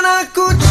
akan aku